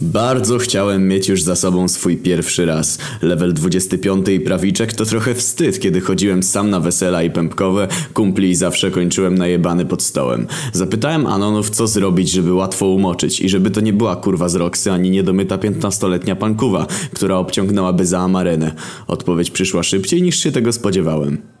Bardzo chciałem mieć już za sobą swój pierwszy raz. Level 25 i prawiczek to trochę wstyd, kiedy chodziłem sam na wesela i pępkowe, kumpli i zawsze kończyłem najebany pod stołem. Zapytałem Anonów co zrobić, żeby łatwo umoczyć i żeby to nie była kurwa z Roxy ani niedomyta 15-letnia pankuwa, która obciągnęłaby za amarenę. Odpowiedź przyszła szybciej niż się tego spodziewałem.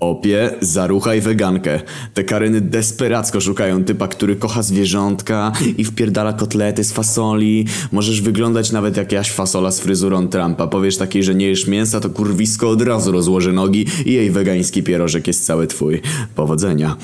Opie, zaruchaj wegankę. Te karyny desperacko szukają typa, który kocha zwierzątka i wpierdala kotlety z fasoli. Możesz wyglądać nawet jak jaś fasola z fryzurą Trumpa. Powiesz takiej, że nie jesz mięsa, to kurwisko od razu rozłoży nogi i jej wegański pierożek jest cały twój. Powodzenia.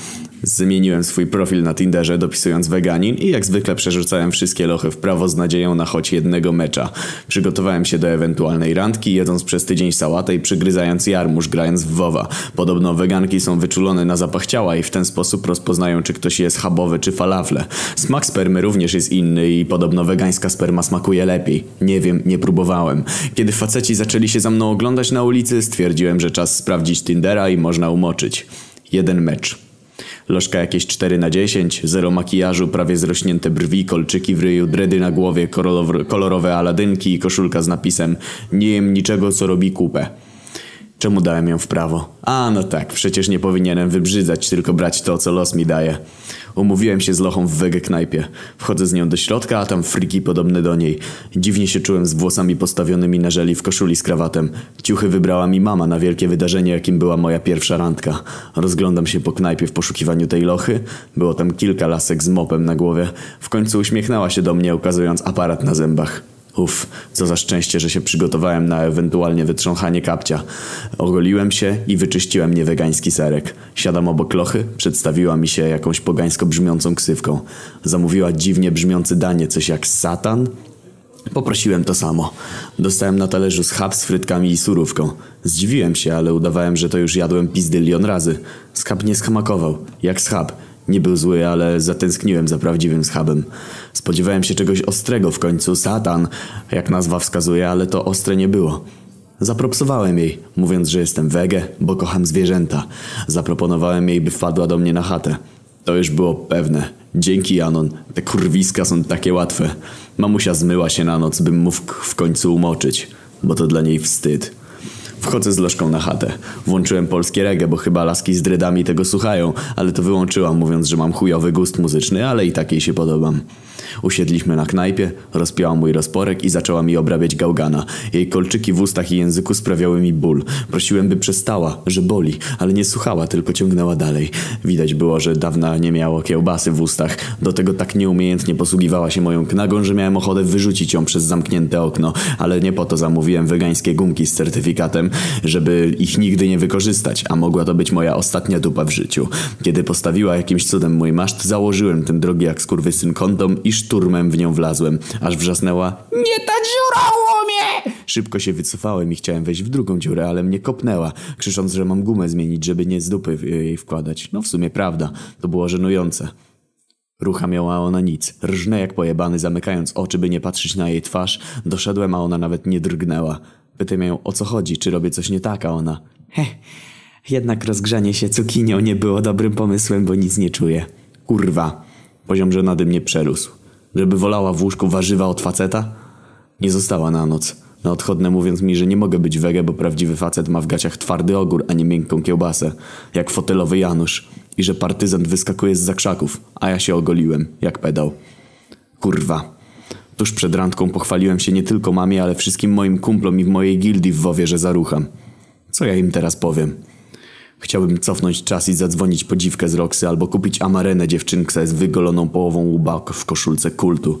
Zmieniłem swój profil na Tinderze dopisując veganin i jak zwykle przerzucałem wszystkie lochy w prawo z nadzieją na choć jednego mecza. Przygotowałem się do ewentualnej randki, jedząc przez tydzień sałatę i przygryzając jarmuż grając w WoWa. Podobno weganki są wyczulone na zapach ciała i w ten sposób rozpoznają czy ktoś jest schabowy czy falafle. Smak spermy również jest inny i podobno wegańska sperma smakuje lepiej. Nie wiem, nie próbowałem. Kiedy faceci zaczęli się za mną oglądać na ulicy, stwierdziłem, że czas sprawdzić Tindera i można umoczyć. Jeden mecz. Lożka jakieś 4 na 10, zero makijażu, prawie zrośnięte brwi, kolczyki w ryju, dredy na głowie, kolorowe, aladynki i koszulka z napisem Nie jem niczego, co robi kupę. Czemu dałem ją w prawo? A, no tak, przecież nie powinienem wybrzydzać, tylko brać to, co los mi daje. Umówiłem się z Lochą w wege knajpie. Wchodzę z nią do środka, a tam friki podobne do niej. Dziwnie się czułem z włosami postawionymi na żeli w koszuli z krawatem. Ciuchy wybrała mi mama na wielkie wydarzenie, jakim była moja pierwsza randka. Rozglądam się po knajpie w poszukiwaniu tej Lochy. Było tam kilka lasek z mopem na głowie. W końcu uśmiechnęła się do mnie, ukazując aparat na zębach. Uff, co za szczęście, że się przygotowałem na ewentualnie wytrząchanie kapcia. Ogoliłem się i wyczyściłem niewegański serek. Siadam obok lochy, przedstawiła mi się jakąś pogańsko brzmiącą ksywką. Zamówiła dziwnie brzmiący danie, coś jak satan? Poprosiłem to samo. Dostałem na talerzu schab z frytkami i surówką. Zdziwiłem się, ale udawałem, że to już jadłem pizdylion razy. Schab nie schamakował, jak schab. Nie był zły, ale zatęskniłem za prawdziwym schabem. Spodziewałem się czegoś ostrego w końcu, satan, jak nazwa wskazuje, ale to ostre nie było. Zapropsowałem jej, mówiąc, że jestem wege, bo kocham zwierzęta. Zaproponowałem jej, by wpadła do mnie na chatę. To już było pewne. Dzięki Janon, te kurwiska są takie łatwe. Mamusia zmyła się na noc, bym mógł w końcu umoczyć, bo to dla niej wstyd. Wchodzę z lożką na chatę. Włączyłem polskie reggae, bo chyba laski z dreadami tego słuchają, ale to wyłączyłam mówiąc, że mam chujowy gust muzyczny, ale i tak jej się podobam. Usiedliśmy na knajpie, rozpięła mój rozporek i zaczęła mi obrabiać gałgana. Jej kolczyki w ustach i języku sprawiały mi ból. Prosiłem, by przestała, że boli, ale nie słuchała, tylko ciągnęła dalej. Widać było, że dawna nie miało kiełbasy w ustach. Do tego tak nieumiejętnie posługiwała się moją knagą, że miałem ochotę wyrzucić ją przez zamknięte okno, ale nie po to zamówiłem wegańskie gumki z certyfikatem, żeby ich nigdy nie wykorzystać, a mogła to być moja ostatnia dupa w życiu. Kiedy postawiła jakimś cudem mój maszt, założyłem ten drogi jak skurwysyn kondom i szturmem w nią wlazłem, aż wrzasnęła Nie ta dziura łomie! Szybko się wycofałem i chciałem wejść w drugą dziurę, ale mnie kopnęła, krzycząc, że mam gumę zmienić, żeby nie z dupy jej wkładać. No w sumie prawda, to było żenujące. Rucha miała ona nic. Rżnę jak pojebany, zamykając oczy, by nie patrzeć na jej twarz. Doszedłem, a ona nawet nie drgnęła. Pytam ją, o co chodzi, czy robię coś nie tak, a ona... Heh, jednak rozgrzanie się cukinią nie było dobrym pomysłem, bo nic nie czuję. Kurwa. Poziom żenady mnie przerósł. Żeby wolała w łóżku warzywa od faceta? Nie została na noc. Na odchodne mówiąc mi, że nie mogę być wege, bo prawdziwy facet ma w gaciach twardy ogór, a nie miękką kiełbasę. Jak fotelowy Janusz. I że partyzant wyskakuje z zakrzaków, a ja się ogoliłem, jak pedał. Kurwa. Tuż przed randką pochwaliłem się nie tylko mamie, ale wszystkim moim kumplom i w mojej gildii w Wowie, że zarucham. Co ja im teraz powiem? Chciałbym cofnąć czas i zadzwonić po dziwkę z Roxy albo kupić amarenę dziewczynkę z wygoloną połową łba w koszulce kultu.